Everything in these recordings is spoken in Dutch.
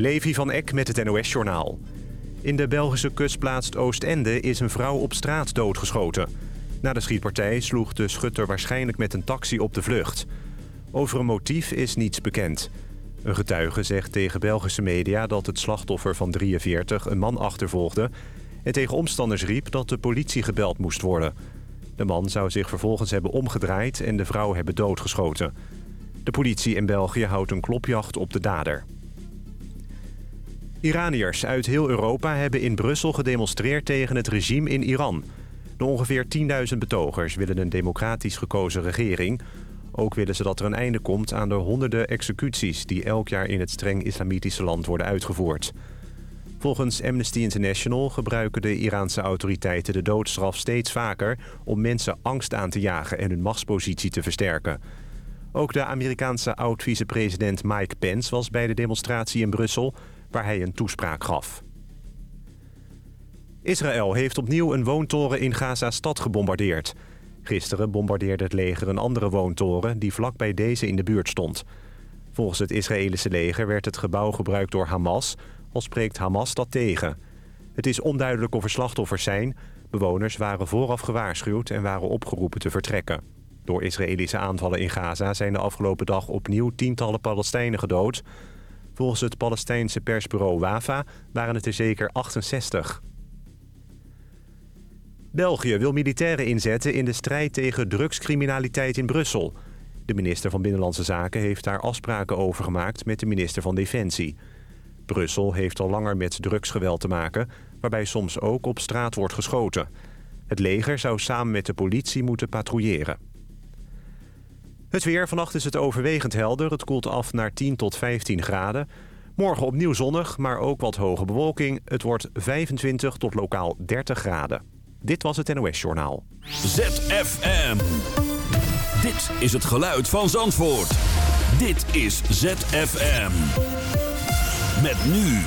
Levi van Eck met het NOS-journaal. In de Belgische kustplaats Oostende is een vrouw op straat doodgeschoten. Na de schietpartij sloeg de schutter waarschijnlijk met een taxi op de vlucht. Over een motief is niets bekend. Een getuige zegt tegen Belgische media dat het slachtoffer van 43 een man achtervolgde... en tegen omstanders riep dat de politie gebeld moest worden. De man zou zich vervolgens hebben omgedraaid en de vrouw hebben doodgeschoten. De politie in België houdt een klopjacht op de dader. Iraniërs uit heel Europa hebben in Brussel gedemonstreerd tegen het regime in Iran. De ongeveer 10.000 betogers willen een democratisch gekozen regering. Ook willen ze dat er een einde komt aan de honderden executies... die elk jaar in het streng islamitische land worden uitgevoerd. Volgens Amnesty International gebruiken de Iraanse autoriteiten de doodstraf steeds vaker... om mensen angst aan te jagen en hun machtspositie te versterken. Ook de Amerikaanse oud-vicepresident Mike Pence was bij de demonstratie in Brussel waar hij een toespraak gaf. Israël heeft opnieuw een woontoren in Gaza-stad gebombardeerd. Gisteren bombardeerde het leger een andere woontoren die vlakbij deze in de buurt stond. Volgens het Israëlische leger werd het gebouw gebruikt door Hamas... al spreekt Hamas dat tegen. Het is onduidelijk of er slachtoffers zijn. Bewoners waren vooraf gewaarschuwd en waren opgeroepen te vertrekken. Door Israëlische aanvallen in Gaza zijn de afgelopen dag opnieuw tientallen Palestijnen gedood... Volgens het Palestijnse persbureau WAFA waren het er zeker 68. België wil militairen inzetten in de strijd tegen drugscriminaliteit in Brussel. De minister van Binnenlandse Zaken heeft daar afspraken over gemaakt met de minister van Defensie. Brussel heeft al langer met drugsgeweld te maken, waarbij soms ook op straat wordt geschoten. Het leger zou samen met de politie moeten patrouilleren. Het weer. Vannacht is het overwegend helder. Het koelt af naar 10 tot 15 graden. Morgen opnieuw zonnig, maar ook wat hoge bewolking. Het wordt 25 tot lokaal 30 graden. Dit was het NOS Journaal. ZFM. Dit is het geluid van Zandvoort. Dit is ZFM. Met nu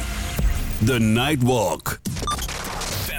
The Nightwalk.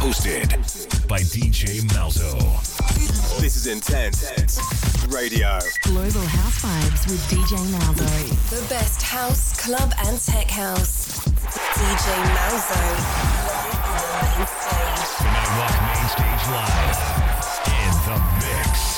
Hosted by DJ Malzo. This is Intense Radio. Global House Vibes with DJ Malzo. The best house, club, and tech house. DJ Malzo. Live on the main stage. The Nightwalk Main Stage Live. In the mix.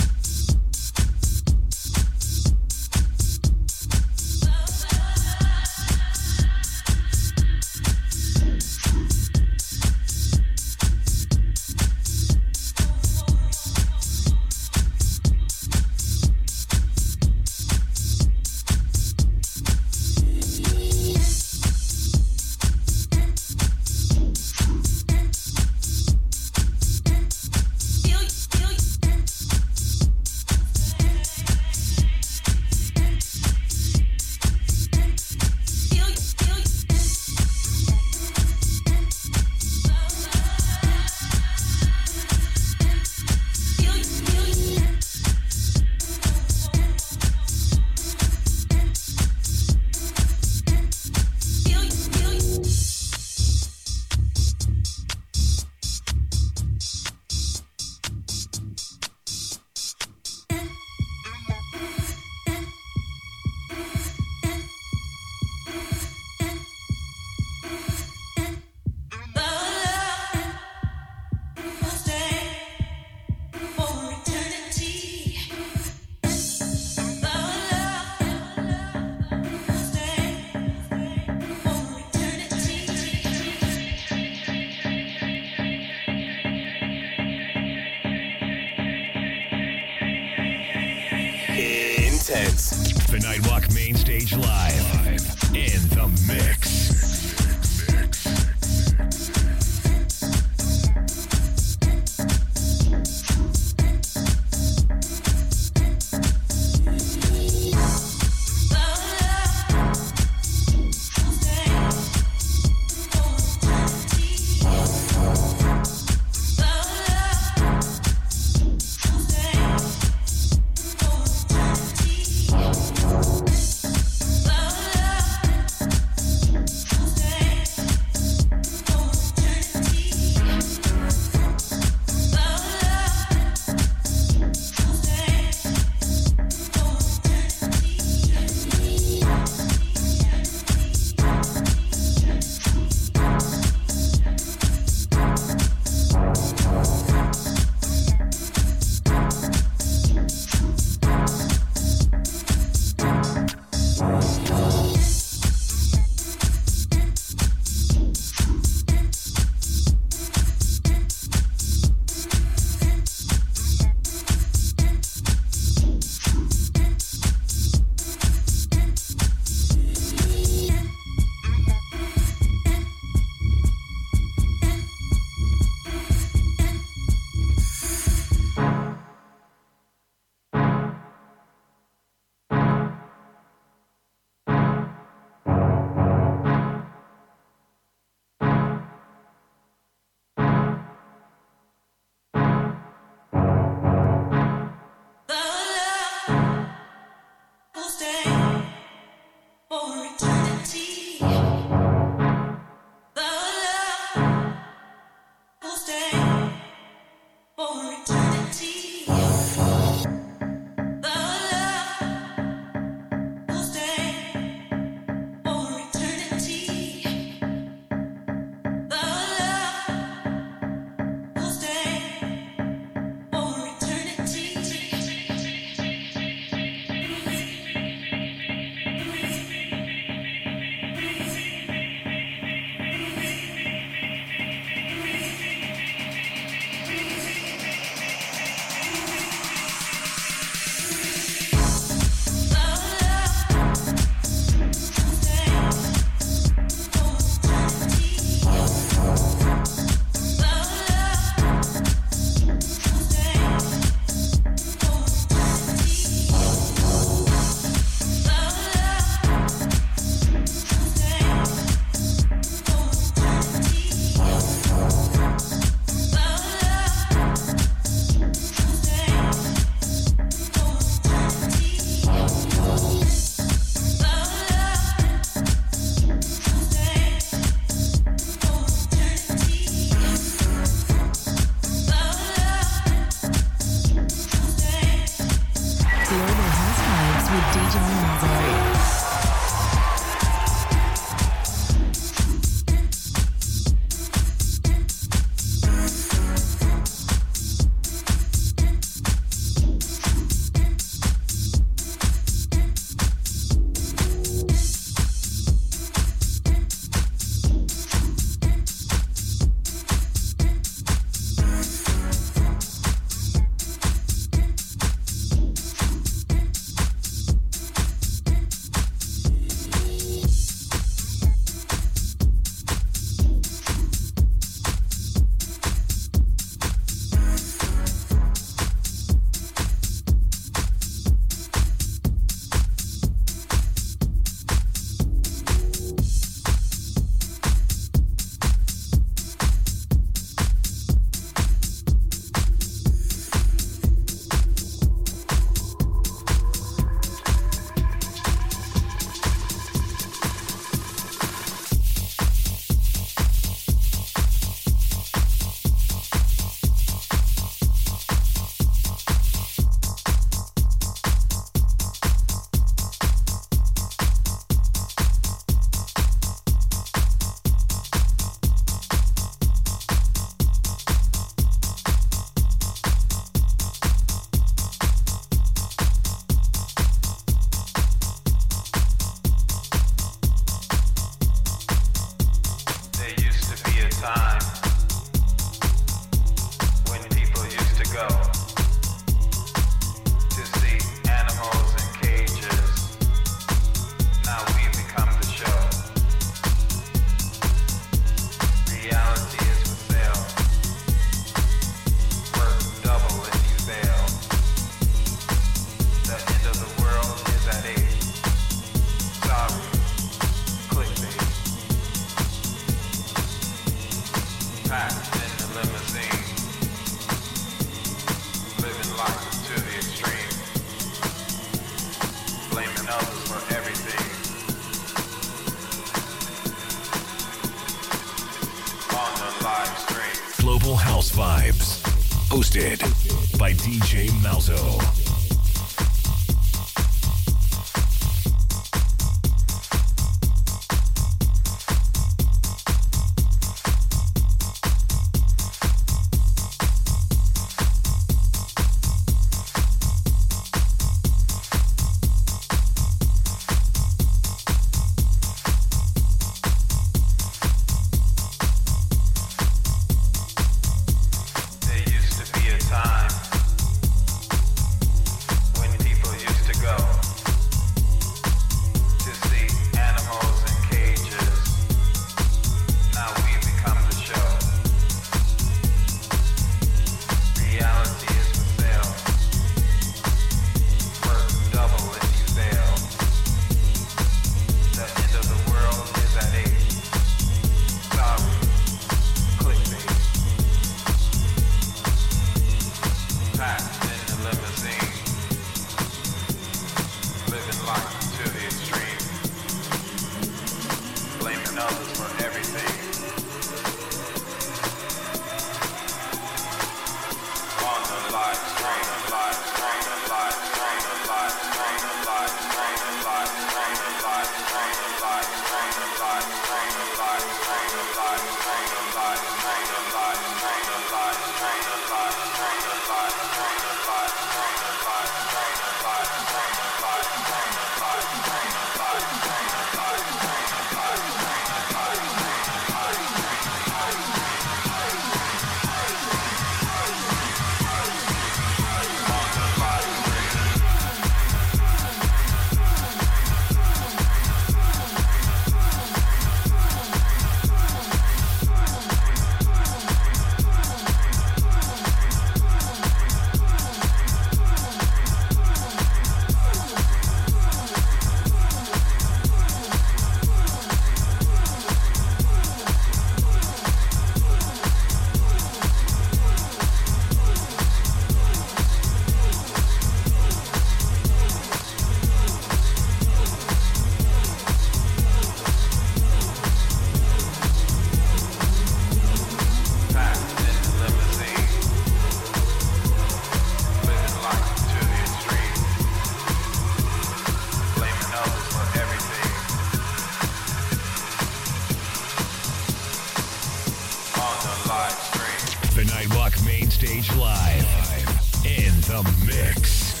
Stage Live in the mix.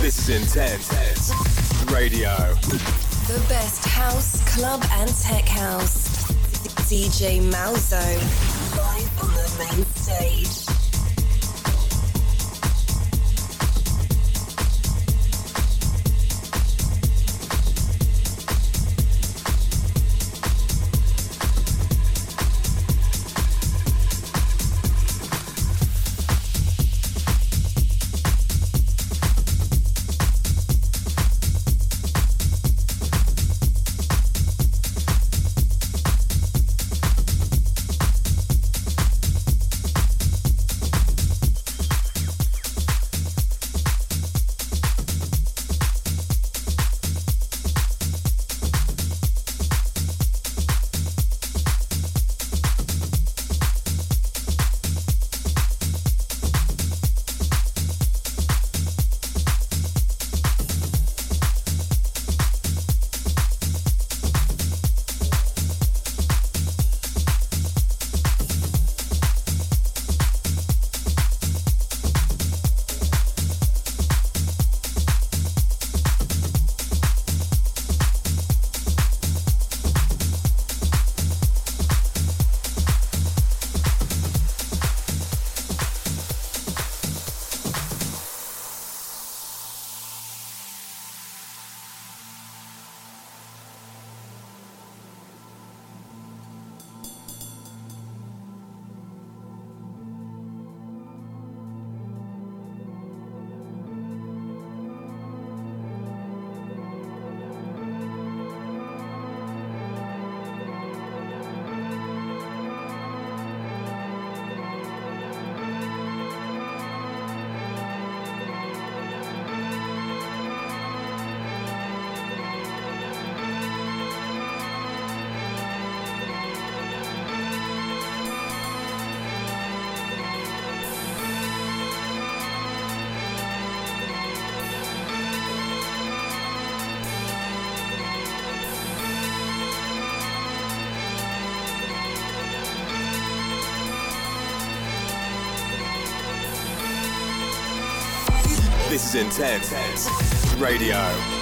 This is Intense Radio. The best house, club, and tech house. DJ Malzo. Live on the main stage. Intense Radio.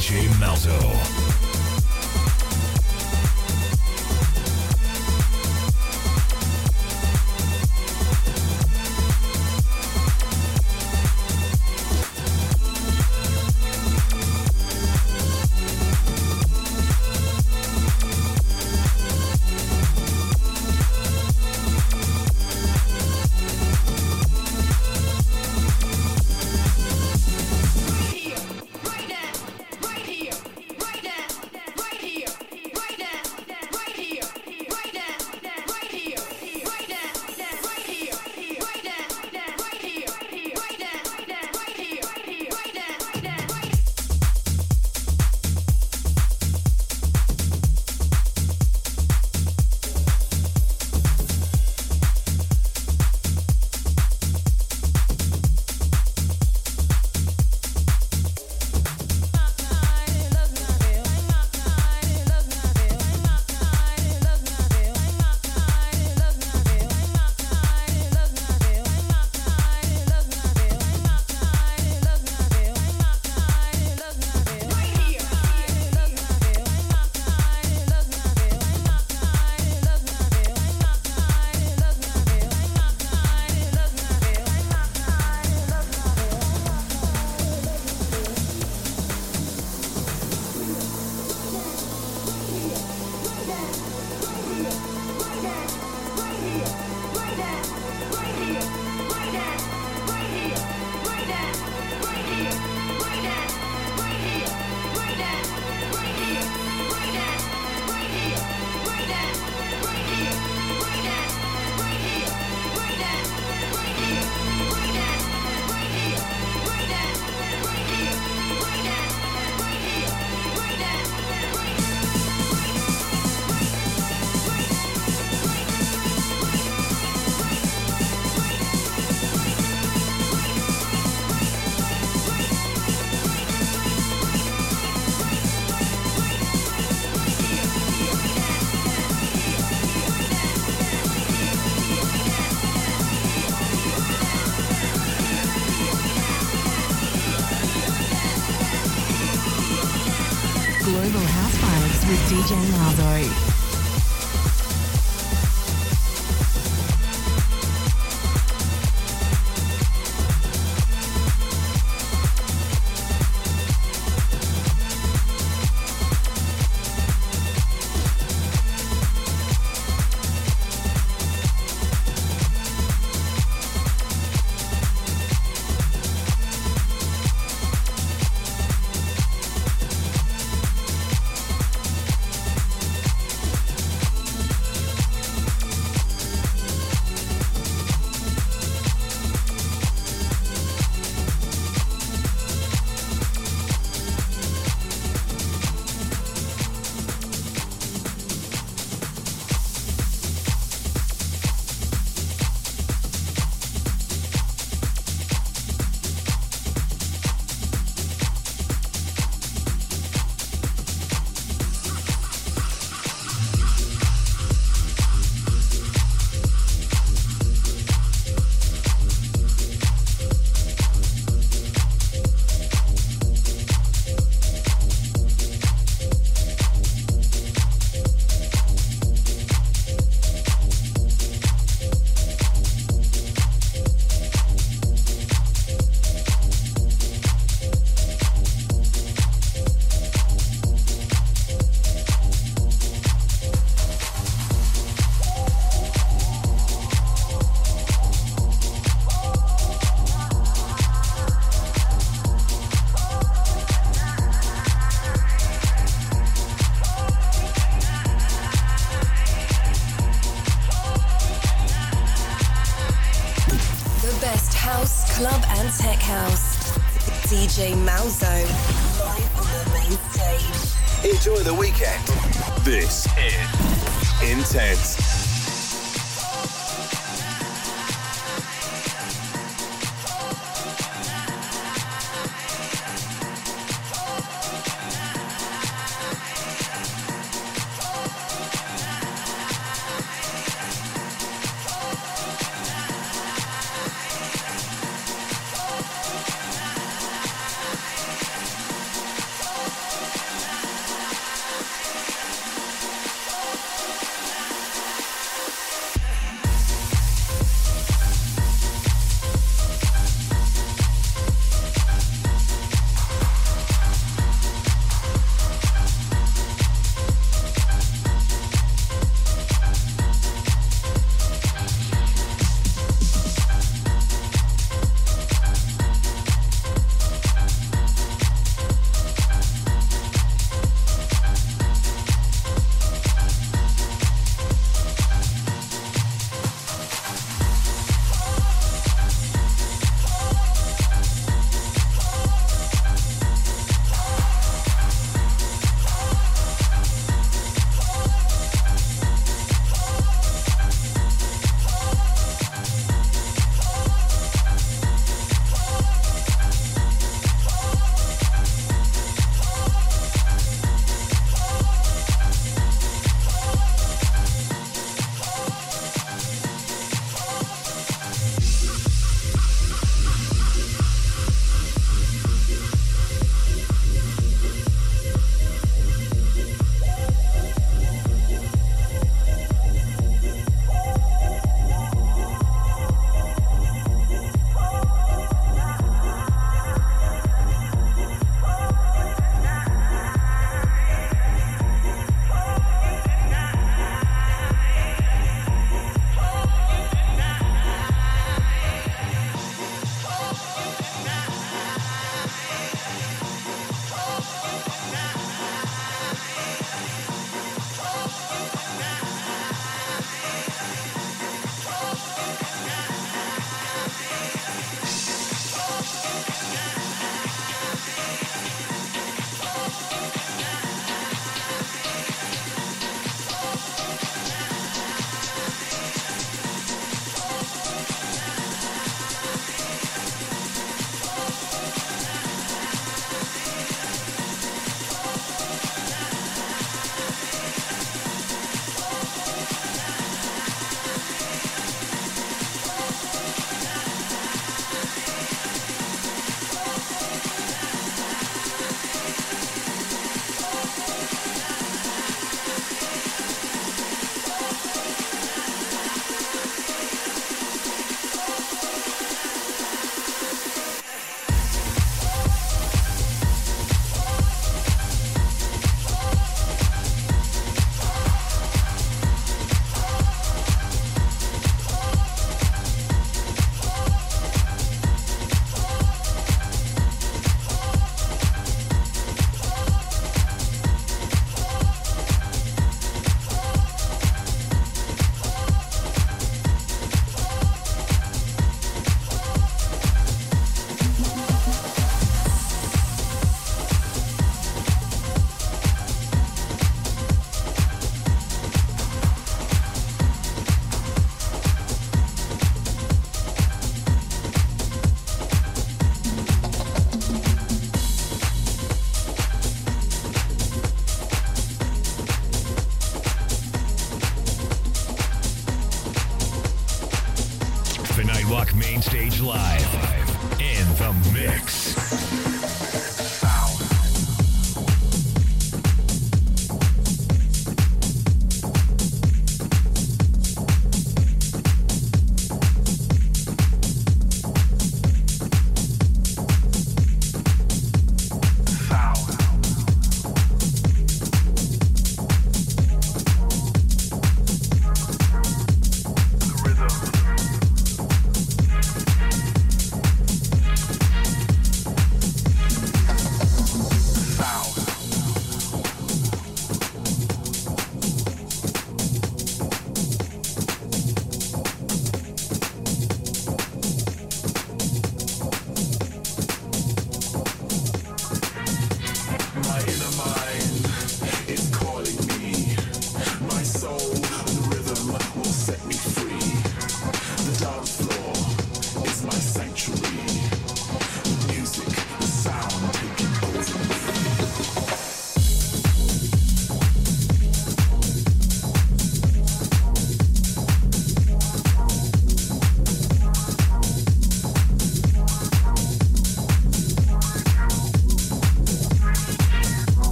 DJ Malzo.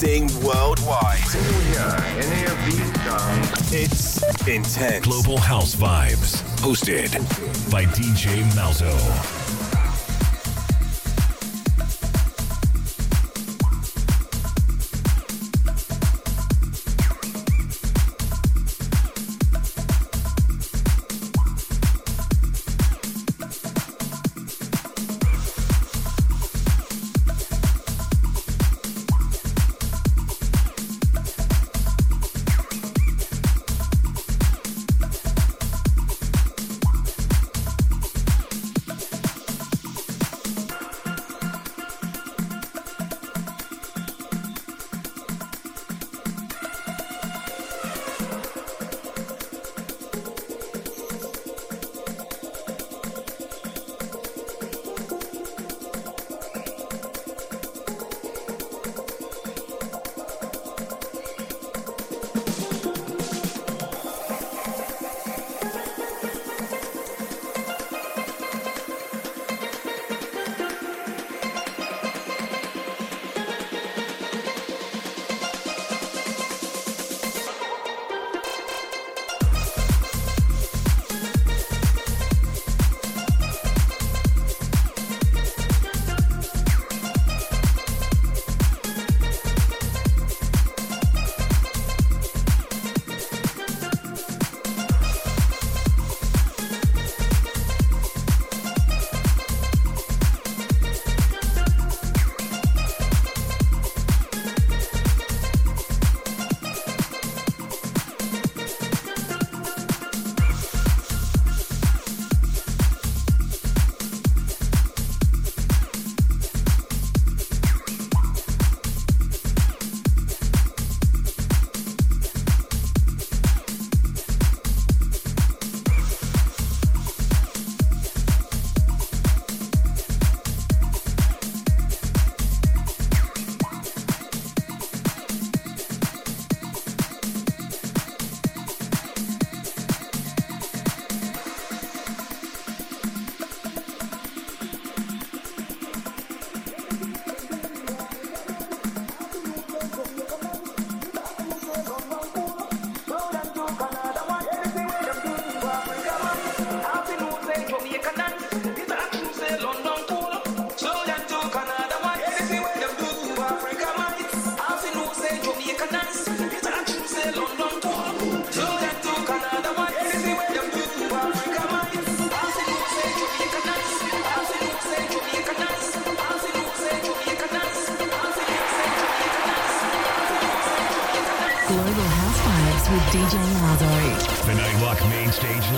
Broadcasting worldwide. It's intense. Global House Vibes. Hosted by DJ Malzo.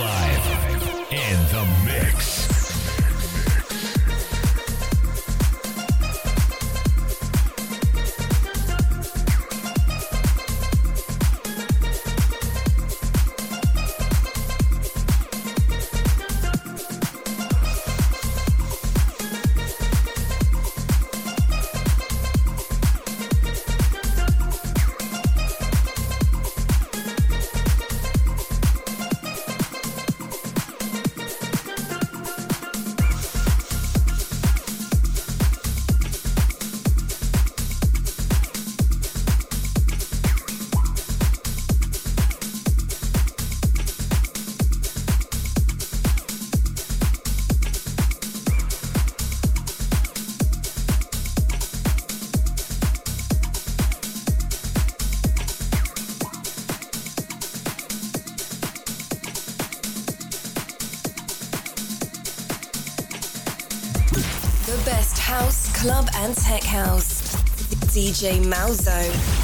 live in the mix. DJ Malzo.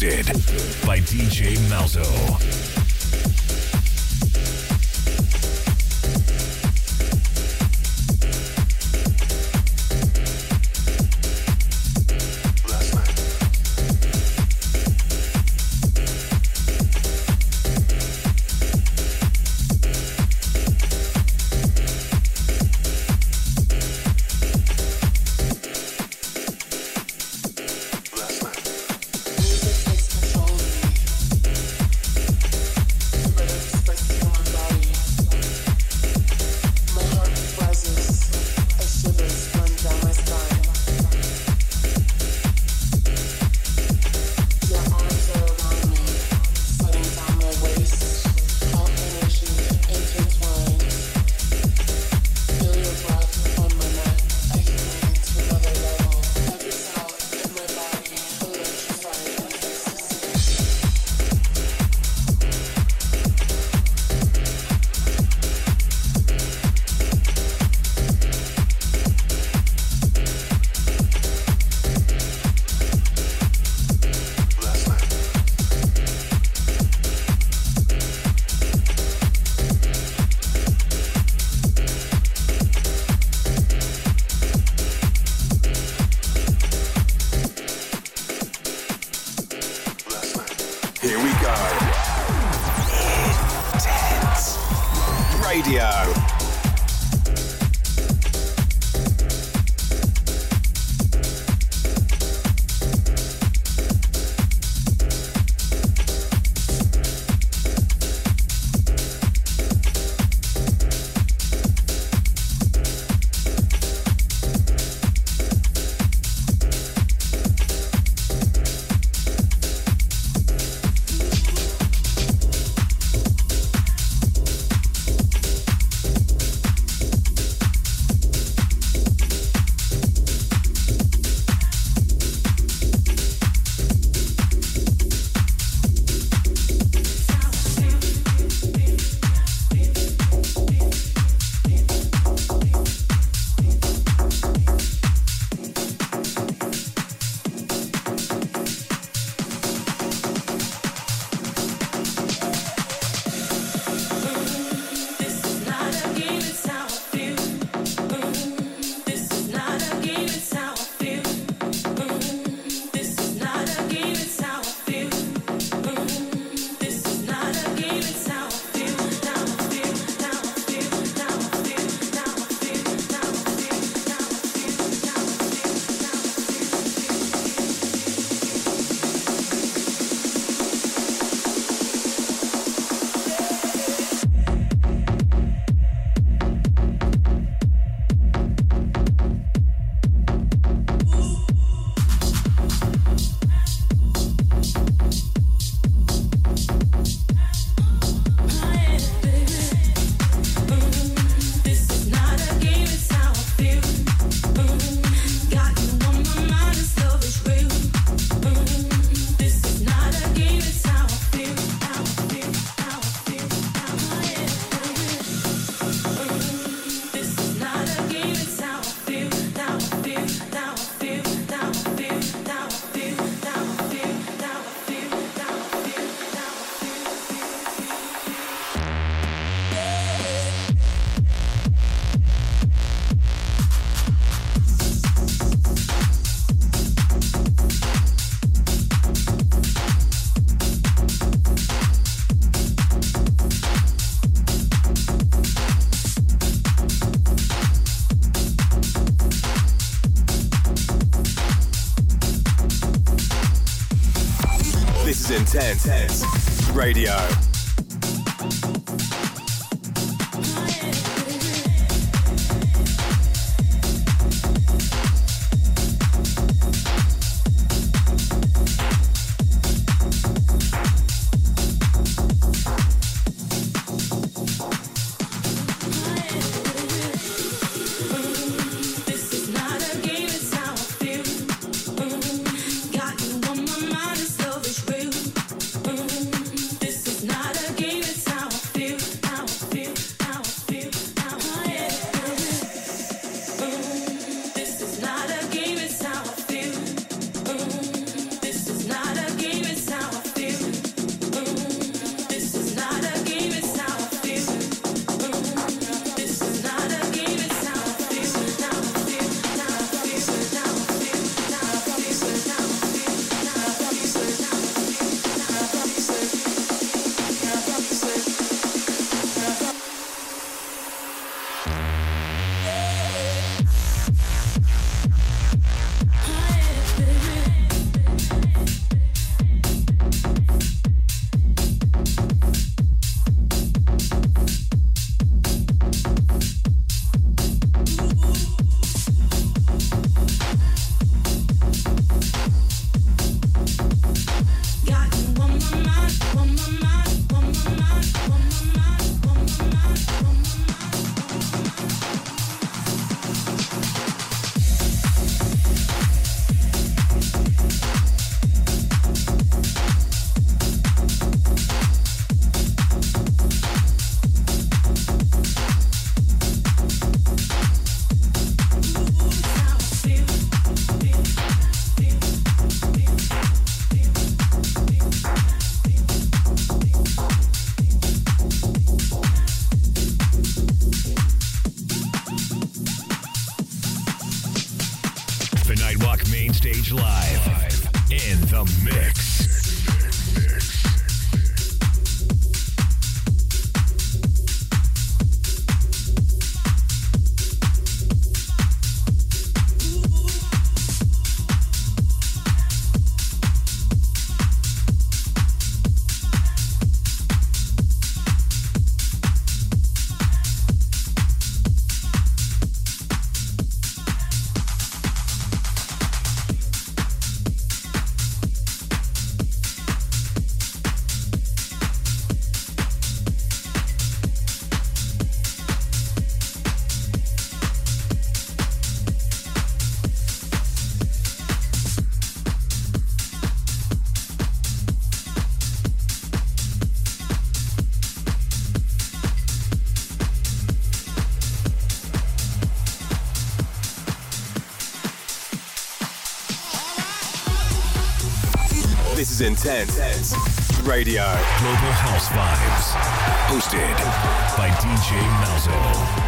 hosted by DJ Malzo. Radio. Intense. Radio. Global House Vibes. Hosted by DJ Malzo.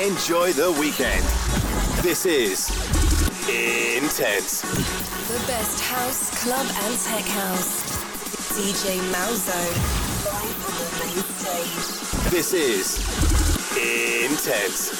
Enjoy the weekend. This is Intense. The best house, club, and tech house. DJ Malzo. Live on the main stage. This is Intense.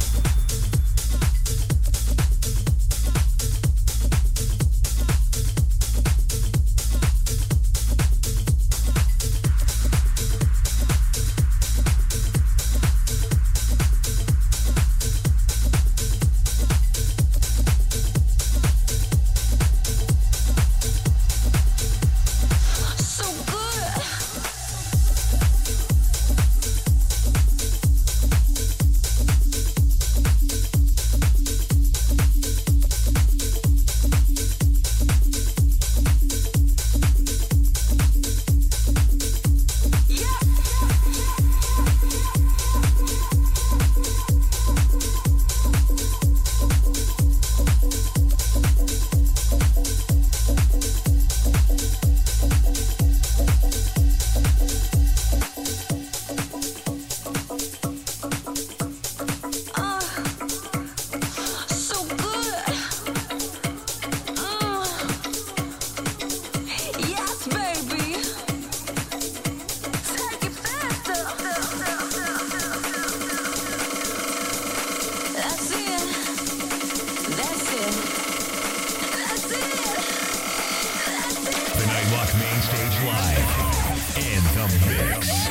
Stage Live. In the mix.